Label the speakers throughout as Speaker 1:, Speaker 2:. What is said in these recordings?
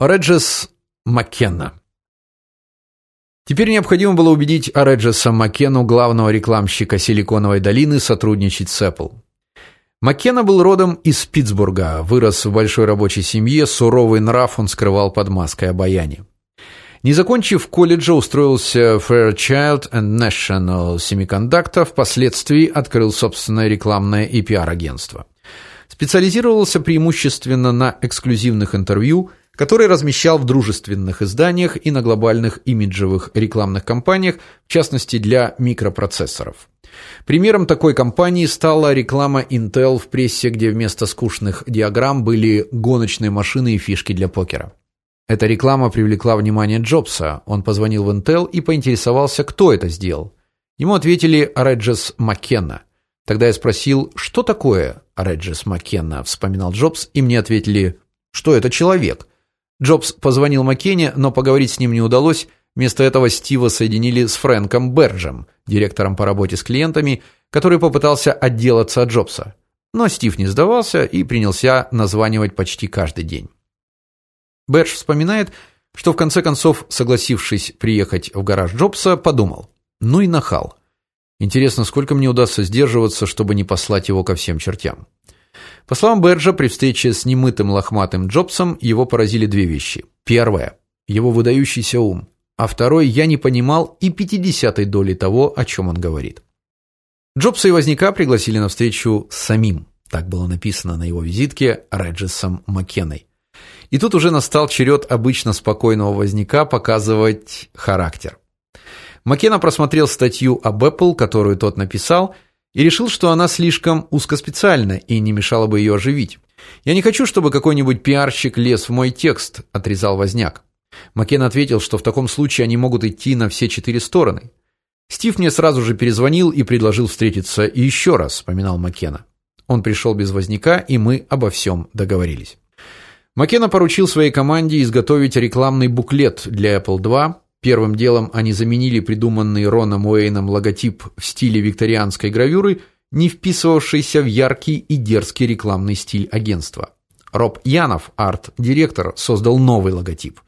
Speaker 1: Реджес Маккенна Теперь необходимо было убедить Реджеса Маккену, главного рекламщика Силиконовой долины, сотрудничать с Apple. Маккена был родом из Питтсбурга, вырос в большой рабочей семье, суровый нрав он скрывал под маской обаяния. Не закончив колледжа, устроился в Fairchild and National Semiconductor, впоследствии открыл собственное рекламное и пиар-агентство. Специализировался преимущественно на эксклюзивных интервью, которые размещал в дружественных изданиях и на глобальных имиджевых рекламных кампаниях, в частности для микропроцессоров. Примером такой кампании стала реклама Intel в прессе, где вместо скучных диаграмм были гоночные машины и фишки для покера. Эта реклама привлекла внимание Джобса. Он позвонил в Intel и поинтересовался, кто это сделал. Ему ответили Реджес Маккенна. Тогда я спросил, что такое Реджес Маккенна, вспоминал Джобс, и мне ответили, что это человек. Джобс позвонил Маккене, но поговорить с ним не удалось. Вместо этого Стива соединили с Фрэнком Берджем, директором по работе с клиентами, который попытался отделаться от Джобса. Но Стив не сдавался и принялся названивать почти каждый день. Бердж вспоминает, что в конце концов, согласившись приехать в гараж Джобса, подумал: "Ну и нахал. Интересно, сколько мне удастся сдерживаться, чтобы не послать его ко всем чертям. По словам Берджа, при встрече с немытым лохматым Джобсом его поразили две вещи. Первое его выдающийся ум, а второй я не понимал и пятидесятой доли того, о чем он говорит. Джобса и Возняка пригласили на встречу самим. Так было написано на его визитке Реджесом Маккеной. И тут уже настал черед обычно спокойного Возняка показывать характер. Маккена просмотрел статью об Apple, которую тот написал, и решил, что она слишком узкоспециальна и не мешало бы ее оживить. Я не хочу, чтобы какой-нибудь пиарщик лез в мой текст, отрезал Возняк. Маккен ответил, что в таком случае они могут идти на все четыре стороны. Стив мне сразу же перезвонил и предложил встретиться еще раз, вспоминал Маккена. Он пришел без Возняка, и мы обо всем договорились. Маккена поручил своей команде изготовить рекламный буклет для Apple II, Первым делом они заменили придуманный Роном Уэйном логотип в стиле викторианской гравюры, не вписывавшийся в яркий и дерзкий рекламный стиль агентства. Роб Янов, арт-директор, создал новый логотип.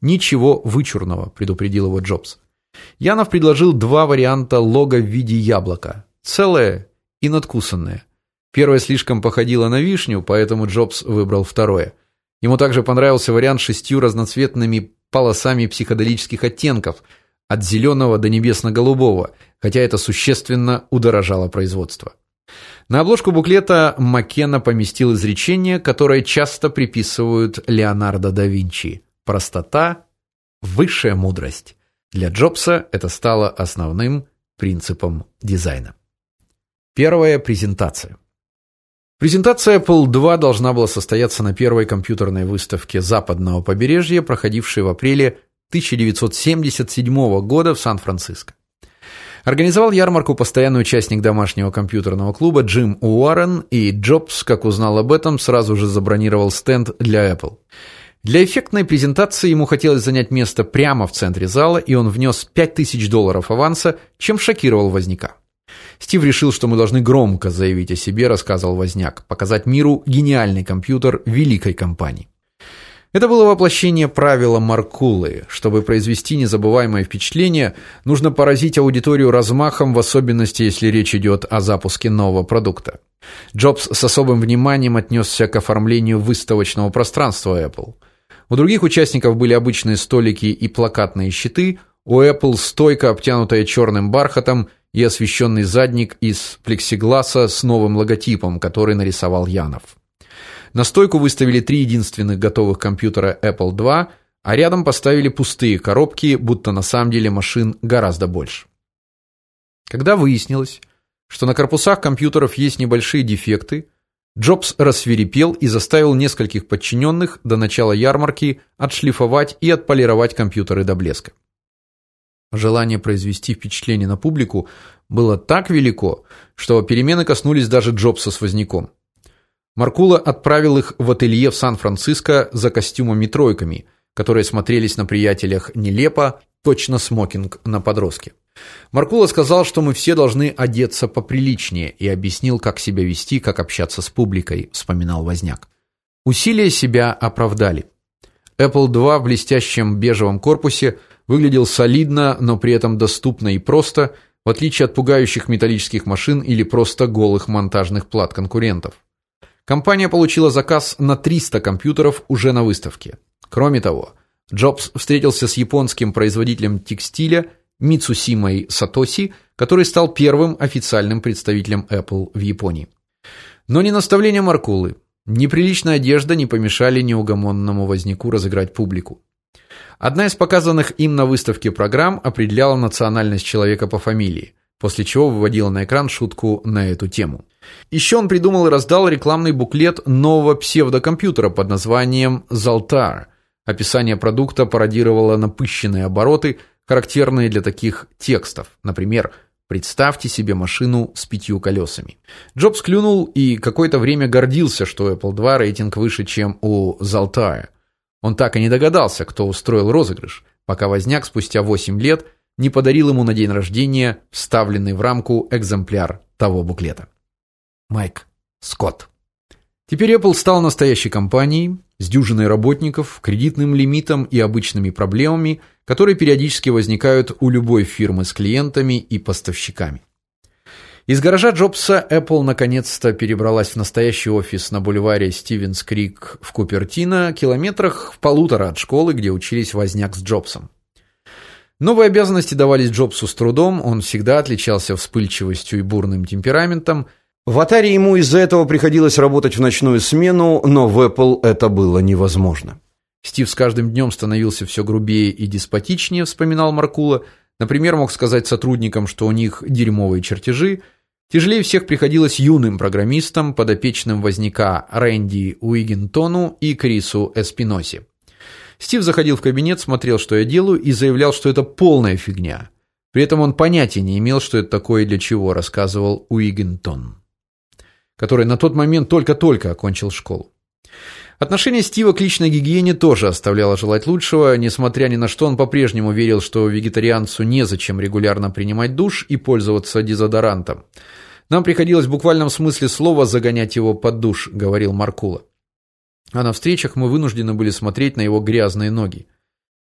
Speaker 1: Ничего вычурного, предупредил его Джобс. Янов предложил два варианта лого в виде яблока: целое и надкусанное. Первое слишком походило на вишню, поэтому Джобс выбрал второе. Ему также понравился вариант с шестью разноцветными полосами психоделических оттенков, от зеленого до небесно-голубого, хотя это существенно удорожало производство. На обложку буклета Маккена поместил изречение, которое часто приписывают Леонардо да Винчи: простота высшая мудрость. Для Джобса это стало основным принципом дизайна. Первая презентация. Презентация Apple II должна была состояться на первой компьютерной выставке западного побережья, проходившей в апреле 1977 года в Сан-Франциско. Организовал ярмарку постоянный участник домашнего компьютерного клуба Джим Уоррен, и Джобс, как узнал об этом, сразу же забронировал стенд для Apple. Для эффектной презентации ему хотелось занять место прямо в центре зала, и он внес 5000 долларов аванса, чем шокировал Возняка. Стив решил, что мы должны громко заявить о себе, рассказывал Возняк, показать миру гениальный компьютер великой компании. Это было воплощение правила Маркулы. Чтобы произвести незабываемое впечатление, нужно поразить аудиторию размахом, в особенности, если речь идет о запуске нового продукта. Джобс с особым вниманием отнесся к оформлению выставочного пространства Apple. У других участников были обычные столики и плакатные щиты, у Apple стойка, обтянутая черным бархатом, и освещенный задник из плексигласа с новым логотипом, который нарисовал Янов. На стойку выставили три единственных готовых компьютера Apple II, а рядом поставили пустые коробки, будто на самом деле машин гораздо больше. Когда выяснилось, что на корпусах компьютеров есть небольшие дефекты, Джобс рассверепел и заставил нескольких подчиненных до начала ярмарки отшлифовать и отполировать компьютеры до блеска. Желание произвести впечатление на публику было так велико, что перемены коснулись даже Джобса с Возняком. Маркула отправил их в ателье в Сан-Франциско за костюмами-тройками, которые смотрелись на приятелях нелепо, точно смокинг на подростке. Маркула сказал, что мы все должны одеться поприличнее и объяснил, как себя вести, как общаться с публикой, вспоминал Возняк. Усилия себя оправдали. Apple II в блестящем бежевом корпусе выглядел солидно, но при этом доступно и просто, в отличие от пугающих металлических машин или просто голых монтажных плат конкурентов. Компания получила заказ на 300 компьютеров уже на выставке. Кроме того, Джобс встретился с японским производителем текстиля Мицусимой Сатоси, который стал первым официальным представителем Apple в Японии. Но не наставления Маркулы, неприличная одежда не помешали неугомонному вознику разыграть публику. Одна из показанных им на выставке программ определяла национальность человека по фамилии, после чего выводила на экран шутку на эту тему. Еще он придумал и раздал рекламный буклет нового псевдокомпьютера под названием Zaltar. Описание продукта пародировало напыщенные обороты, характерные для таких текстов. Например, Представьте себе машину с пятью колесами. Джобс клюнул и какое-то время гордился, что Apple II рейтинг выше, чем у Zaltire. Он так и не догадался, кто устроил розыгрыш, пока возняк спустя 8 лет не подарил ему на день рождения вставленный в рамку экземпляр того буклета. Майк Скотт. Теперь Apple стал настоящей компанией с дюжиной работников, кредитным лимитом и обычными проблемами, которые периодически возникают у любой фирмы с клиентами и поставщиками. Из гаража Джобса Apple наконец-то перебралась в настоящий офис на бульваре Стивенс-Крик в Купертино, километрах в полутора от школы, где учились Возняк с Джобсом. Новые обязанности давались Джобсу с трудом, он всегда отличался вспыльчивостью и бурным темпераментом. В Atari ему из-за этого приходилось работать в ночную смену, но в Apple это было невозможно. Стив с каждым днем становился все грубее и деспотичнее, вспоминал Маркула. Например, мог сказать сотрудникам, что у них дерьмовые чертежи. Тяжелее всех приходилось юным программистам, подопечным возника Рэнди Уигентону и Крису Эспиноси. Стив заходил в кабинет, смотрел, что я делаю, и заявлял, что это полная фигня. При этом он понятия не имел, что это такое и для чего, рассказывал Уигентон, который на тот момент только-только окончил школу. Отношение Стива к личной гигиене тоже оставляло желать лучшего, несмотря ни на что он по-прежнему верил, что вегетарианцу незачем регулярно принимать душ и пользоваться дезодорантом. Нам приходилось в буквальном смысле слова загонять его под душ, говорил Маркула. А на встречах мы вынуждены были смотреть на его грязные ноги.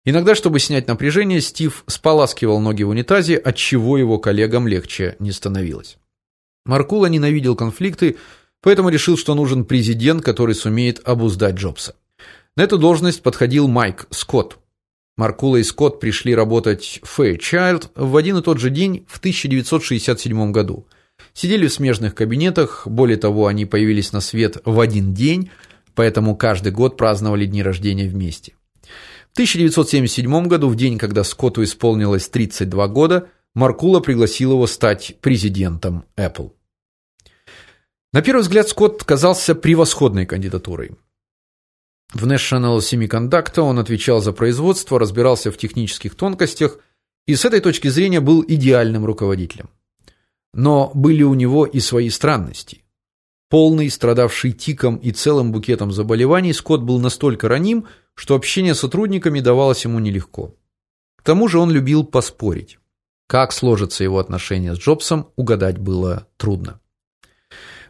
Speaker 1: Иногда, чтобы снять напряжение, Стив споласкивал ноги в унитазе, от чего его коллегам легче не становилось. Маркула ненавидел конфликты, Поэтому решил, что нужен президент, который сумеет обуздать Джобса. На эту должность подходил Майк Скотт. Маркула и Скотт пришли работать в Fairchild в один и тот же день в 1967 году. Сидели в смежных кабинетах, более того, они появились на свет в один день, поэтому каждый год праздновали дни рождения вместе. В 1977 году, в день, когда Скотту исполнилось 32 года, Маркула пригласил его стать президентом Apple. На первый взгляд Скотт казался превосходной кандидатурой. В National Semiconductor он отвечал за производство, разбирался в технических тонкостях и с этой точки зрения был идеальным руководителем. Но были у него и свои странности. Полный, страдавший тиком и целым букетом заболеваний, Скотт был настолько раним, что общение с сотрудниками давалось ему нелегко. К тому же он любил поспорить. Как сложатся его отношения с Джобсом, угадать было трудно.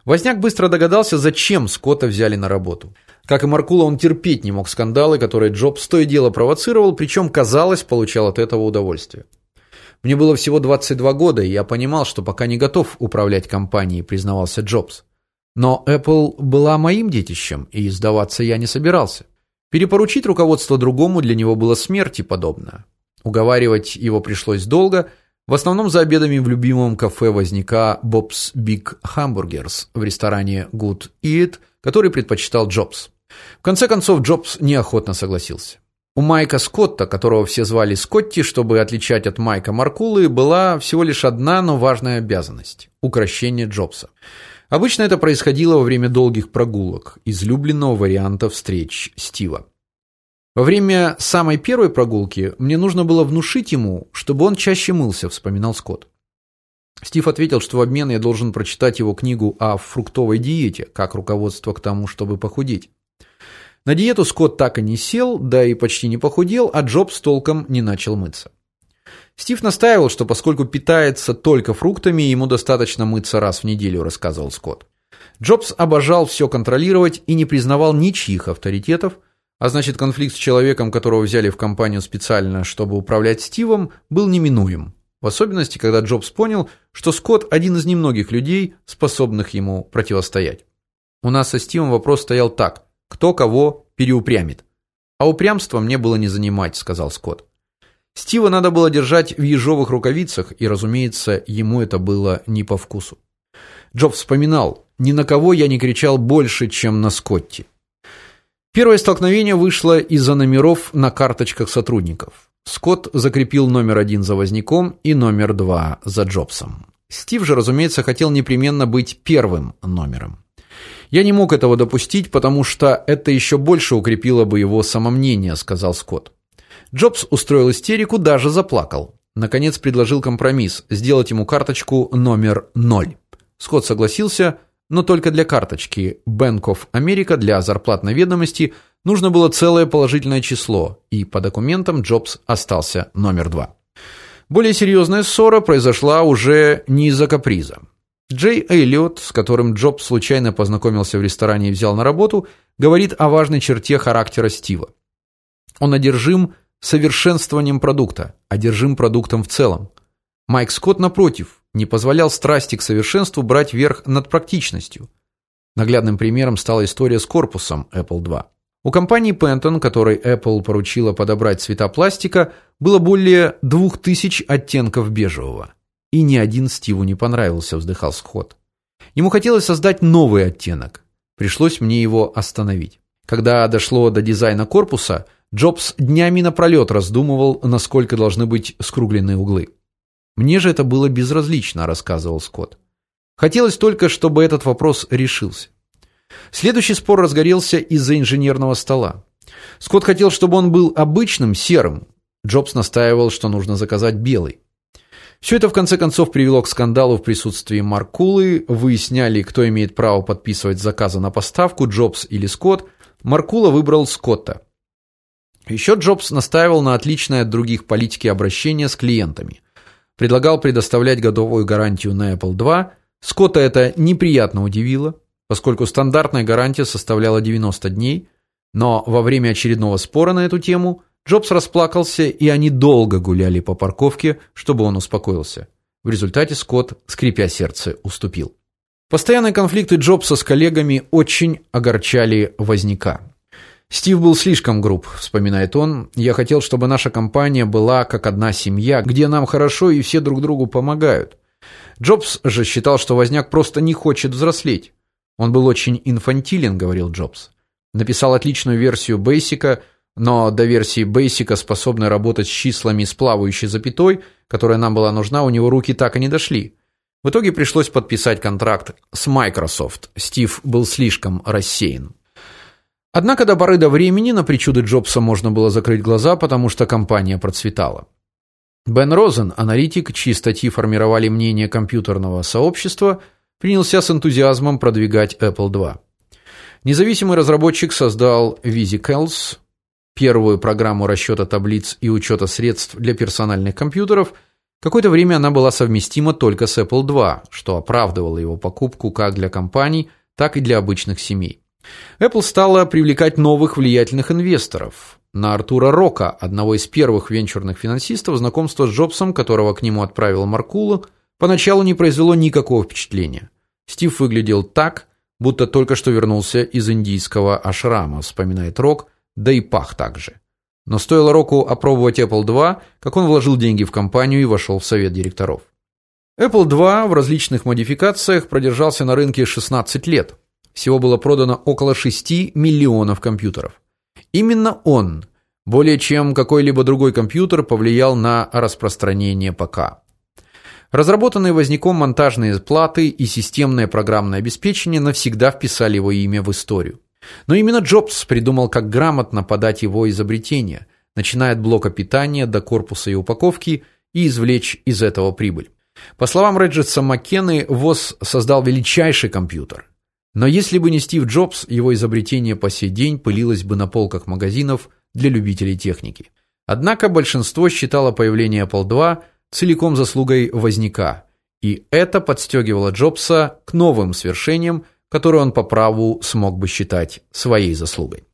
Speaker 1: Возняк быстро догадался, зачем Скотта взяли на работу. Как и Маркула, он терпеть не мог скандалы, которые Джобс то и дело провоцировал, причем, казалось, получал от этого удовольствие. Мне было всего 22 года, и я понимал, что пока не готов управлять компанией, признавался Джобс. Но Apple была моим детищем, и сдаваться я не собирался. Перепоручить руководство другому для него было смерти подобно. Уговаривать его пришлось долго, в основном за обедами в любимом кафе возника Bob's Big Hamburgers в ресторане Good Eat, который предпочитал Джобс. В конце концов Джобс неохотно согласился. У Майка Скотта, которого все звали Скотти, чтобы отличать от Майка Маркулы, была всего лишь одна, но важная обязанность укрощение Джобса. Обычно это происходило во время долгих прогулок, излюбленного варианта встреч Стива. Во время самой первой прогулки мне нужно было внушить ему, чтобы он чаще мылся, вспоминал Скотт. Стив ответил, что в обмен я должен прочитать его книгу о фруктовой диете, как руководство к тому, чтобы похудеть. На диету Скотт так и не сел, да и почти не похудел, а Джобс толком не начал мыться. Стив настаивал, что поскольку питается только фруктами, ему достаточно мыться раз в неделю, рассказывал Скотт. Джобс обожал все контролировать и не признавал ничьих авторитетов, а значит, конфликт с человеком, которого взяли в компанию специально, чтобы управлять Стивом, был неминуем. В особенности, когда Джобс понял, что Скотт один из немногих людей, способных ему противостоять. У нас со Стивом вопрос стоял так: кто кого переупрямит. А упрямство мне было не занимать, сказал Скотт. Стива надо было держать в ежовых рукавицах, и, разумеется, ему это было не по вкусу. Джобс вспоминал: "Ни на кого я не кричал больше, чем на Скотти". Первое столкновение вышло из-за номеров на карточках сотрудников. Скотт закрепил номер один за Возняком и номер два за Джобсом. Стив же, разумеется, хотел непременно быть первым номером. Я не мог этого допустить, потому что это еще больше укрепило бы его самомнение, сказал Скотт. Джобс устроил истерику, даже заплакал. Наконец предложил компромисс сделать ему карточку номер 0. Скотт согласился, но только для карточки. Bank of America для зарплатной ведомости нужно было целое положительное число, и по документам Джобс остался номер два. Более серьезная ссора произошла уже не из-за каприза. Джей Эллиот, с которым Джобс случайно познакомился в ресторане и взял на работу, говорит о важной черте характера Стива. Он одержим совершенствованием продукта, одержим продуктом в целом. Майк Скотт напротив, не позволял страсти к совершенству брать верх над практичностью. Наглядным примером стала история с корпусом Apple II. У компании Pantone, которой Apple поручила подобрать цвета пластика, было более 2000 оттенков бежевого. И ни один Стиву не понравился, вздыхал Скотт. Ему хотелось создать новый оттенок. Пришлось мне его остановить. Когда дошло до дизайна корпуса, Джобс днями напролет раздумывал, насколько должны быть скругленные углы. Мне же это было безразлично, рассказывал Скотт. Хотелось только, чтобы этот вопрос решился. Следующий спор разгорелся из-за инженерного стола. Скотт хотел, чтобы он был обычным серым. Джобс настаивал, что нужно заказать белый. Все это в конце концов привело к скандалу в присутствии Маркулы. Выясняли, кто имеет право подписывать заказы на поставку, Джобс или Скотт. Маркула выбрал Скотта. Еще Джобс настаивал на отличной от других политике обращения с клиентами предлагал предоставлять годовую гарантию на Apple II. Скотта это неприятно удивило, поскольку стандартная гарантия составляла 90 дней, но во время очередного спора на эту тему Джобс расплакался, и они долго гуляли по парковке, чтобы он успокоился. В результате Скотт, скрипя сердце, уступил. Постоянные конфликты Джобса с коллегами очень огорчали Возняка. Стив был слишком груб, вспоминает он. Я хотел, чтобы наша компания была как одна семья, где нам хорошо и все друг другу помогают. Джобс же считал, что Возняк просто не хочет взрослеть. Он был очень инфантилен, говорил Джобс. Написал отличную версию Бейсика, но до версии Бейсика, способной работать с числами с плавающей запятой, которая нам была нужна, у него руки так и не дошли. В итоге пришлось подписать контракт с Microsoft. Стив был слишком рассеян. Однако до поры до времени на причуды Джобса можно было закрыть глаза, потому что компания процветала. Бен Розен, аналитик, чьи статьи формировали мнение компьютерного сообщества, принялся с энтузиазмом продвигать Apple II. Независимый разработчик создал VisiCalcs, первую программу расчета таблиц и учета средств для персональных компьютеров. Какое-то время она была совместима только с Apple II, что оправдывало его покупку как для компаний, так и для обычных семей. Apple стала привлекать новых влиятельных инвесторов. На Артура Рока, одного из первых венчурных финансистов, знакомство с Джобсом, которого к нему отправил Маркула, поначалу не произвело никакого впечатления. Стив выглядел так, будто только что вернулся из индийского ашрама, вспоминает Рок, да и пах также. Но стоило Року опробовать Apple II, как он вложил деньги в компанию и вошел в совет директоров. Apple II в различных модификациях продержался на рынке 16 лет. Всего было продано около 6 миллионов компьютеров. Именно он, более чем какой-либо другой компьютер, повлиял на распространение ПК. Разработанные Возняком монтажные платы и системное программное обеспечение навсегда вписали его имя в историю. Но именно Джобс придумал, как грамотно подать его изобретение, начиная от блока питания до корпуса и упаковки, и извлечь из этого прибыль. По словам Реджеса Маккены, ВОЗ создал величайший компьютер. Но если бы не Стив Джобс, его изобретение по сей день пылилось бы на полках магазинов для любителей техники. Однако большинство считало появление Apple II целиком заслугой Возняка, и это подстегивало Джобса к новым свершениям, которые он по праву смог бы считать своей заслугой.